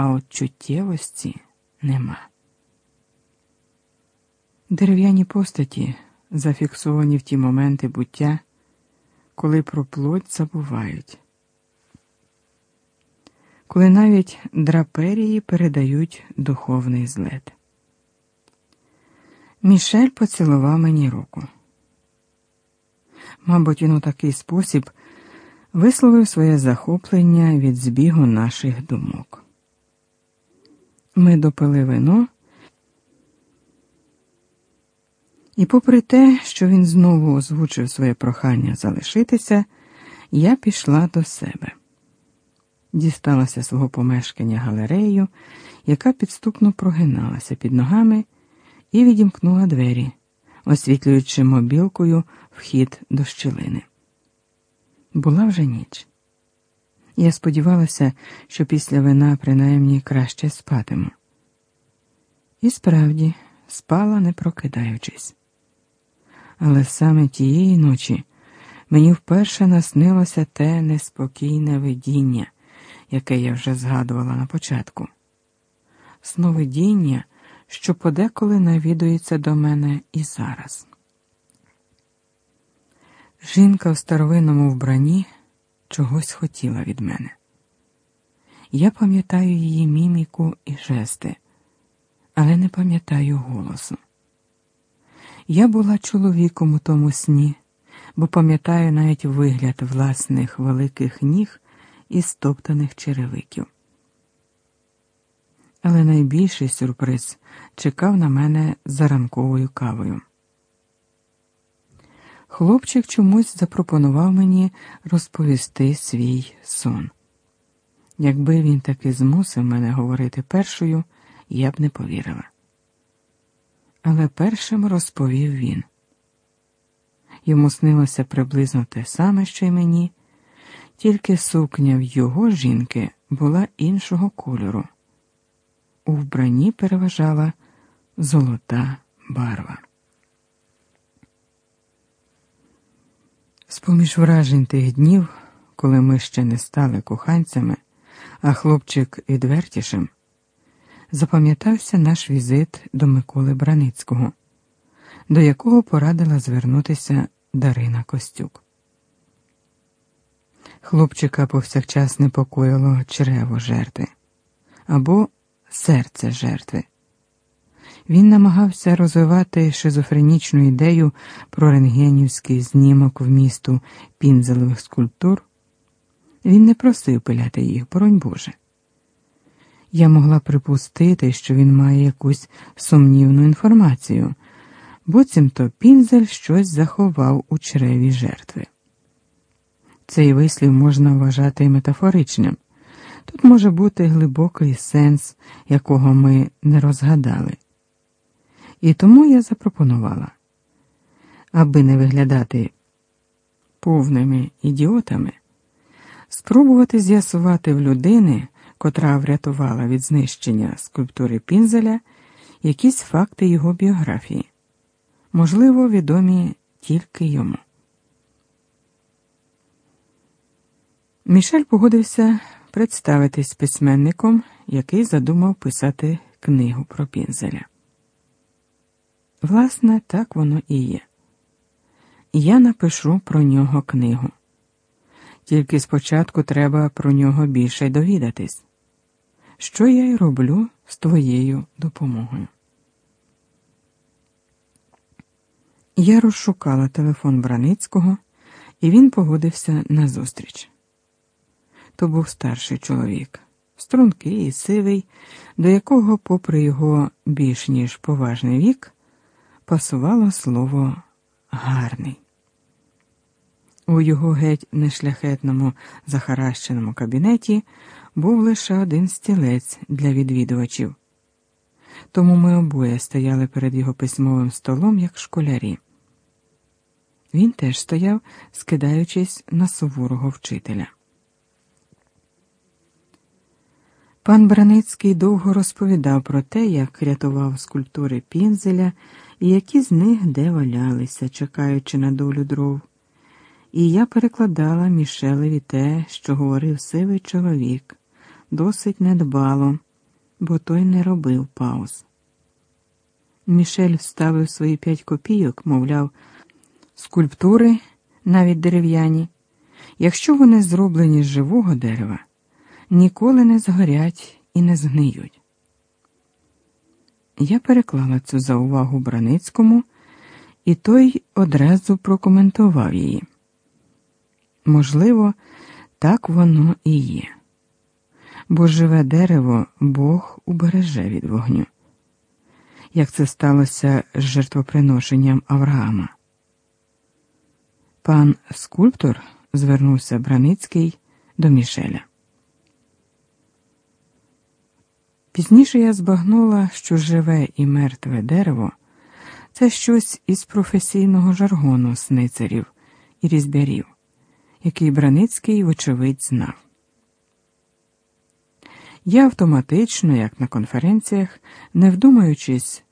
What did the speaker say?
а от чуттєвості нема. Дерев'яні постаті зафіксовані в ті моменти буття, коли про плоть забувають, коли навіть драперії передають духовний злет. Мішель поцілував мені руку. Мабуть, він у такий спосіб висловив своє захоплення від збігу наших думок. Ми допили вино, і, попри те, що він знову озвучив своє прохання залишитися, я пішла до себе. Дісталася свого помешкання галерею, яка підступно прогиналася під ногами, і відімкнула двері, освітлюючи мобілкою вхід до щілини. Була вже ніч. Я сподівалася, що після вина принаймні краще спатиму. І справді спала, не прокидаючись. Але саме тієї ночі мені вперше наснилося те неспокійне видіння, яке я вже згадувала на початку. Сновидіння, що подеколи навідується до мене і зараз. Жінка в старовинному вбранні чогось хотіла від мене. Я пам'ятаю її міміку і жести, але не пам'ятаю голосу. Я була чоловіком у тому сні, бо пам'ятаю навіть вигляд власних великих ніг і стоптаних черевиків. Але найбільший сюрприз чекав на мене за ранковою кавою. Хлопчик чомусь запропонував мені розповісти свій сон. Якби він таки змусив мене говорити першою, я б не повірила. Але першим розповів він. Йому снилося приблизно те саме, що й мені, тільки сукня в його жінки була іншого кольору. У вбранні переважала золота барва. З поміж вражень тих днів, коли ми ще не стали коханцями, а хлопчик відвертішим, запам'ятався наш візит до Миколи Браницького, до якого порадила звернутися Дарина Костюк. Хлопчика повсякчас непокоїло чрево жертви або серце жертви. Він намагався розвивати шизофренічну ідею про рентгенівський знімок вмісту пінзелевих скульптур. Він не просив пиляти їх, боронь Боже. Я могла припустити, що він має якусь сумнівну інформацію, буцімто пінзель щось заховав у чреві жертви. Цей вислів можна вважати метафоричним. Тут може бути глибокий сенс, якого ми не розгадали. І тому я запропонувала, аби не виглядати повними ідіотами, спробувати з'ясувати в людини, котра врятувала від знищення скульптури Пінзеля, якісь факти його біографії, можливо, відомі тільки йому. Мішель погодився представитись письменником, який задумав писати книгу про Пінзеля. Власне, так воно і є. Я напишу про нього книгу. Тільки спочатку треба про нього більше довідатись, що я й роблю з твоєю допомогою. Я розшукала телефон Браницького, і він погодився на зустріч. То був старший чоловік, стрункий і сивий, до якого, попри його більш ніж поважний вік, пасувало слово гарний. У його геть нешляхетному захаращеному кабінеті був лише один стілець для відвідувачів, тому ми обоє стояли перед його письмовим столом, як школярі. Він теж стояв, скидаючись на суворого вчителя. Пан Браницький довго розповідав про те, як рятував скульптури пінзеля які з них де валялися, чекаючи на долю дров. І я перекладала Мішелеві те, що говорив сивий чоловік, досить недбало. бо той не робив пауз. Мішель вставив свої п'ять копійок, мовляв, скульптури, навіть дерев'яні, якщо вони зроблені з живого дерева, ніколи не згорять і не згниють. Я переклала цю заувагу Браницькому, і той одразу прокоментував її. Можливо, так воно і є, бо живе дерево Бог убереже від вогню, як це сталося з жертвоприношенням Авраама. Пан скульптор звернувся Браницький до Мішеля. Пізніше я збагнула, що живе і мертве дерево це щось із професійного жаргону сницарів і різбярів, який Браницький, вочевидь, знав. Я автоматично, як на конференціях, не вдумаючись,